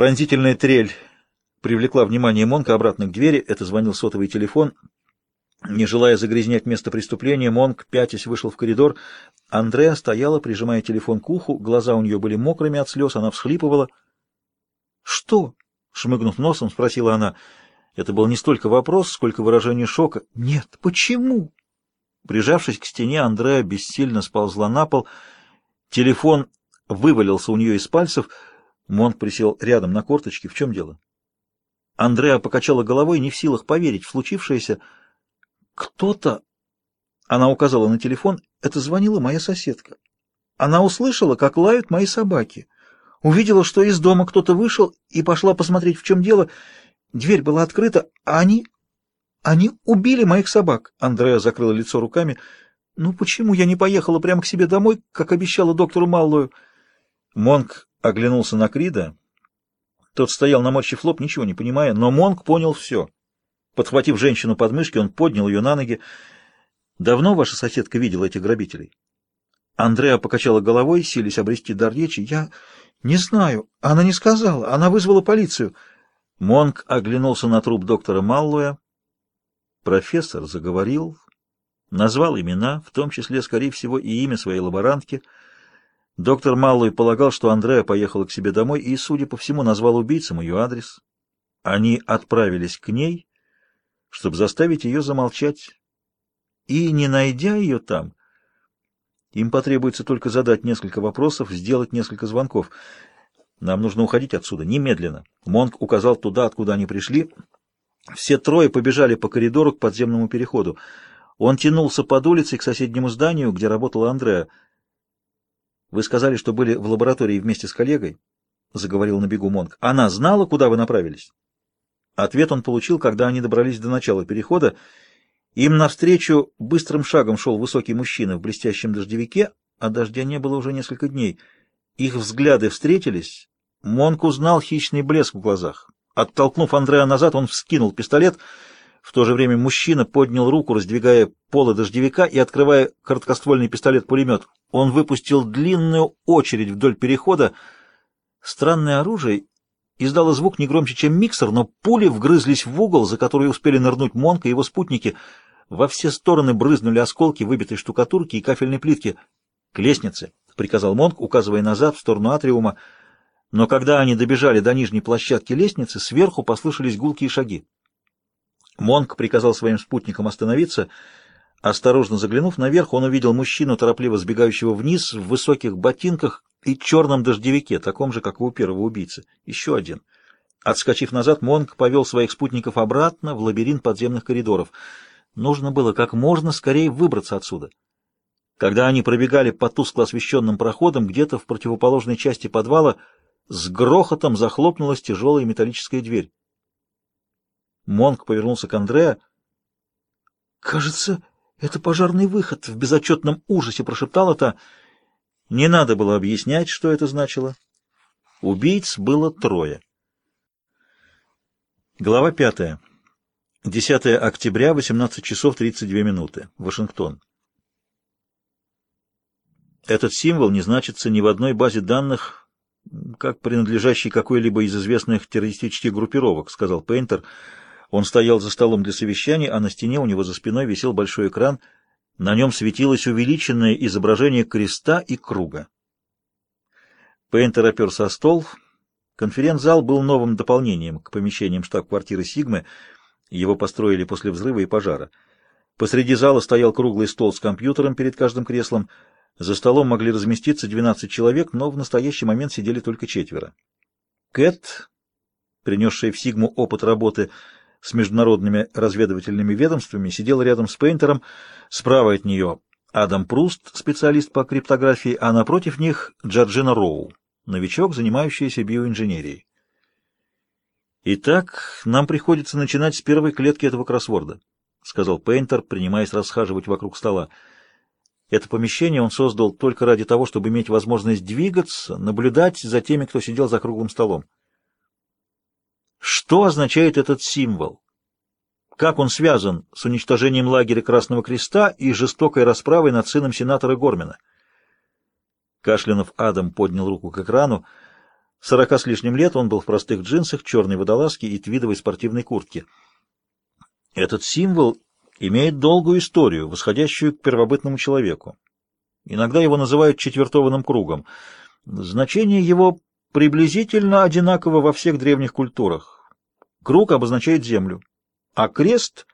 Пронзительная трель привлекла внимание Монка обратно к двери. Это звонил сотовый телефон. Не желая загрязнять место преступления, Монк, пятясь, вышел в коридор. Андреа стояла, прижимая телефон к уху. Глаза у нее были мокрыми от слез, она всхлипывала. «Что?» — шмыгнув носом, спросила она. Это был не столько вопрос, сколько выражение шока. «Нет, почему?» Прижавшись к стене, Андреа бессильно сползла на пол. Телефон вывалился у нее из пальцев. Монк присел рядом на корточки. В чем дело? Андреа покачала головой, не в силах поверить в случившееся. «Кто-то...» Она указала на телефон. Это звонила моя соседка. Она услышала, как лают мои собаки. Увидела, что из дома кто-то вышел, и пошла посмотреть, в чем дело. Дверь была открыта, а они... Они убили моих собак. Андреа закрыла лицо руками. Ну почему я не поехала прямо к себе домой, как обещала доктору Маллою? Монк оглянулся на Крида. Тот стоял наморщив лоб, ничего не понимая, но Монк понял все. Подхватив женщину под мышки, он поднял ее на ноги. «Давно ваша соседка видела этих грабителей?» Андреа покачала головой, сились обрести дар речи. «Я не знаю. Она не сказала. Она вызвала полицию». Монк оглянулся на труп доктора Маллоя. Профессор заговорил, назвал имена, в том числе, скорее всего, и имя своей лаборантки — Доктор Маллой полагал, что Андреа поехала к себе домой и, судя по всему, назвал убийцам ее адрес. Они отправились к ней, чтобы заставить ее замолчать. И, не найдя ее там, им потребуется только задать несколько вопросов, сделать несколько звонков. Нам нужно уходить отсюда, немедленно. Монк указал туда, откуда они пришли. Все трое побежали по коридору к подземному переходу. Он тянулся под улицей к соседнему зданию, где работала Андреа. Вы сказали, что были в лаборатории вместе с коллегой, — заговорил на бегу Монг. Она знала, куда вы направились? Ответ он получил, когда они добрались до начала перехода. Им навстречу быстрым шагом шел высокий мужчина в блестящем дождевике, а дождя не было уже несколько дней. Их взгляды встретились. Монк узнал хищный блеск в глазах. Оттолкнув Андреа назад, он вскинул пистолет. В то же время мужчина поднял руку, раздвигая полы дождевика и открывая короткоствольный пистолет-пулемет. Он выпустил длинную очередь вдоль перехода. Странное оружие издало звук не громче, чем миксер, но пули вгрызлись в угол, за который успели нырнуть Монк и его спутники. Во все стороны брызнули осколки выбитой штукатурки и кафельной плитки. — К лестнице, — приказал Монк, указывая назад, в сторону атриума. Но когда они добежали до нижней площадки лестницы, сверху послышались гулкие шаги. Монк приказал своим спутникам остановиться — Осторожно заглянув наверх, он увидел мужчину, торопливо сбегающего вниз, в высоких ботинках и черном дождевике, таком же, как и у первого убийцы. Еще один. Отскочив назад, Монг повел своих спутников обратно в лабиринт подземных коридоров. Нужно было как можно скорее выбраться отсюда. Когда они пробегали по тускло освещенным проходам, где-то в противоположной части подвала с грохотом захлопнулась тяжелая металлическая дверь. Монг повернулся к Андреа. «Кажется, «Это пожарный выход!» — в безотчетном ужасе прошептала та. Не надо было объяснять, что это значило. Убийц было трое. Глава пятая. 10 октября, 18 часов 32 минуты. Вашингтон. Этот символ не значится ни в одной базе данных, как принадлежащий какой-либо из известных террористических группировок, сказал Пейнтер, — он стоял за столом для совещаний, а на стене у него за спиной висел большой экран. На нем светилось увеличенное изображение креста и круга. Пейнтер оперся о стол. Конференц-зал был новым дополнением к помещениям штаб-квартиры «Сигмы». Его построили после взрыва и пожара. Посреди зала стоял круглый стол с компьютером перед каждым креслом. За столом могли разместиться 12 человек, но в настоящий момент сидели только четверо. Кэт, принесшая в Сигму опыт работы с международными разведывательными ведомствами, сидел рядом с Пейнтером, справа от нее Адам Пруст, специалист по криптографии, а напротив них Джорджина Роу, новичок, занимающийся биоинженерией. «Итак, нам приходится начинать с первой клетки этого кроссворда», — сказал Пейнтер, принимаясь расхаживать вокруг стола. Это помещение он создал только ради того, чтобы иметь возможность двигаться, наблюдать за теми, кто сидел за круглым столом. Что означает этот символ? Как он связан с уничтожением лагеря Красного Креста и жестокой расправой над сыном сенатора Гормина? Кашлянов Адам поднял руку к экрану. Сорока с лишним лет он был в простых джинсах, черной водолазке и твидовой спортивной куртке. Этот символ имеет долгую историю, восходящую к первобытному человеку. Иногда его называют четвертованным кругом. Значение его приблизительно одинаково во всех древних культурах. Круг обозначает землю, а крест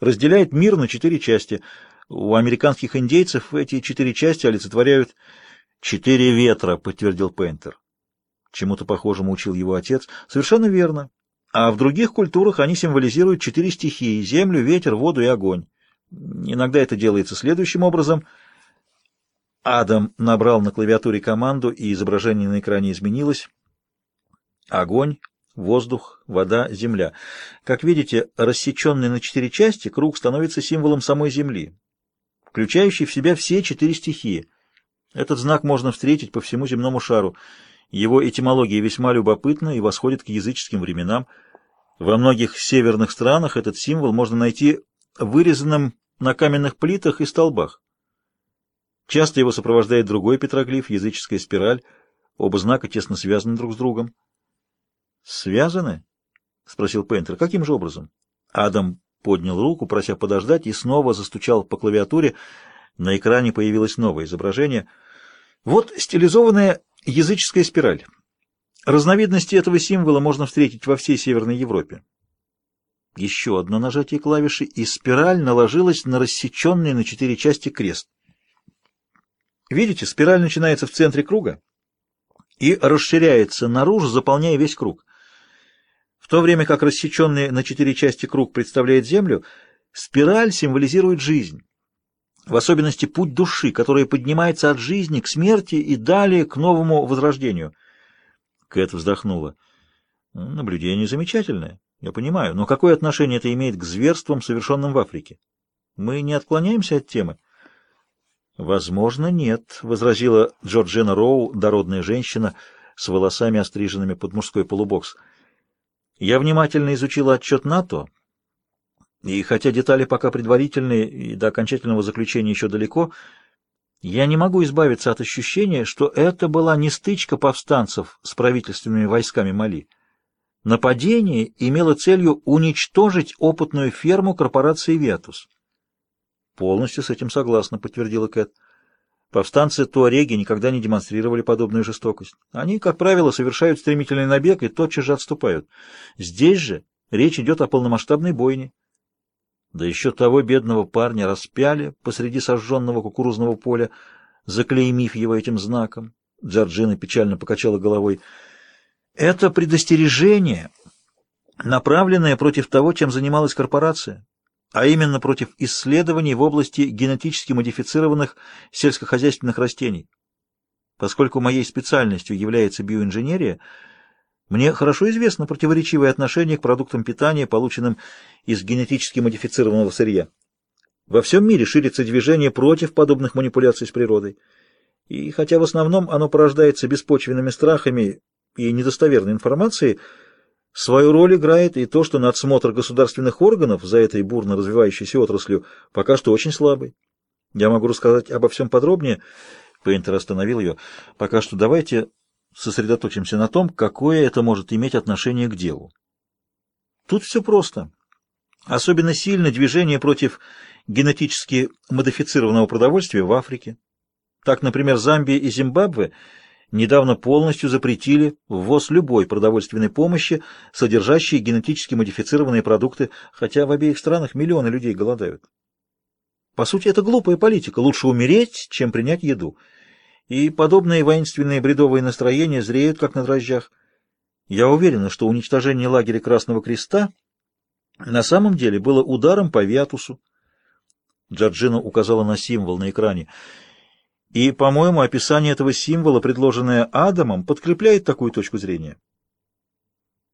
разделяет мир на четыре части. У американских индейцев эти четыре части олицетворяют четыре ветра, подтвердил Пейнтер. Чему-то похожему учил его отец. Совершенно верно. А в других культурах они символизируют четыре стихии — землю, ветер, воду и огонь. Иногда это делается следующим образом. Адам набрал на клавиатуре команду, и изображение на экране изменилось. Огонь, воздух, вода, земля. Как видите, рассеченный на четыре части, круг становится символом самой Земли, включающий в себя все четыре стихии. Этот знак можно встретить по всему земному шару — его этимология весьма любопытна и восходит к языческим временам. Во многих северных странах этот символ можно найти вырезанным на каменных плитах и столбах. Часто его сопровождает другой петроглиф, языческая спираль. Оба знака тесно связаны друг с другом. «Связаны?» — спросил Пейнтер. «Каким же образом?» Адам поднял руку, прося подождать, и снова застучал по клавиатуре. На экране появилось новое изображение. Вот стилизованная Языческая спираль. Разновидности этого символа можно встретить во всей Северной Европе. Еще одно нажатие клавиши, и спираль наложилась на рассеченный на четыре части крест. Видите, спираль начинается в центре круга и расширяется наружу, заполняя весь круг. В то время как рассеченный на четыре части круг представляет Землю, спираль символизирует жизнь в особенности путь души, которая поднимается от жизни к смерти и далее к новому возрождению. Кэт вздохнула. Наблюдение замечательное, я понимаю, но какое отношение это имеет к зверствам, совершенным в Африке? Мы не отклоняемся от темы? Возможно, нет, — возразила Джорджина Роу, дородная женщина, с волосами, остриженными под мужской полубокс. Я внимательно изучила отчет НАТО, — и хотя детали пока предварительные и до окончательного заключения еще далеко, я не могу избавиться от ощущения, что это была не стычка повстанцев с правительственными войсками Мали. Нападение имело целью уничтожить опытную ферму корпорации «Ветус». «Полностью с этим согласна», — подтвердила Кэт. Повстанцы Туареги никогда не демонстрировали подобную жестокость. Они, как правило, совершают стремительный набег и тотчас же отступают. Здесь же речь идет о полномасштабной бойне. Да еще того бедного парня распяли посреди сожженного кукурузного поля, заклеймив его этим знаком. Джорджина печально покачала головой. Это предостережение, направленное против того, чем занималась корпорация, а именно против исследований в области генетически модифицированных сельскохозяйственных растений. Поскольку моей специальностью является биоинженерия, мне хорошо известно противоречивое отношение к продуктам питания, полученным из генетически модифицированного сырья. Во всем мире ширится движение против подобных манипуляций с природой. И хотя в основном оно порождается беспочвенными страхами и недостоверной информацией, свою роль играет и то, что надсмотр государственных органов за этой бурно развивающейся отраслью пока что очень слабый. Я могу рассказать обо всем подробнее. Пейнтер остановил ее. Пока что давайте сосредоточимся на том, какое это может иметь отношение к делу. Тут все просто. Особенно сильно движение против генетически модифицированного продовольствия в Африке. Так, например, Замбия и Зимбабве недавно полностью запретили ввоз любой продовольственной помощи, содержащей генетически модифицированные продукты, хотя в обеих странах миллионы людей голодают. По сути, это глупая политика. Лучше умереть, чем принять еду и подобные воинственные бредовые настроения зреют, как на дрожжах. Я уверена, что уничтожение лагеря Красного Креста на самом деле было ударом по Виатусу. Джорджина указала на символ на экране. И, по-моему, описание этого символа, предложенное Адамом, подкрепляет такую точку зрения.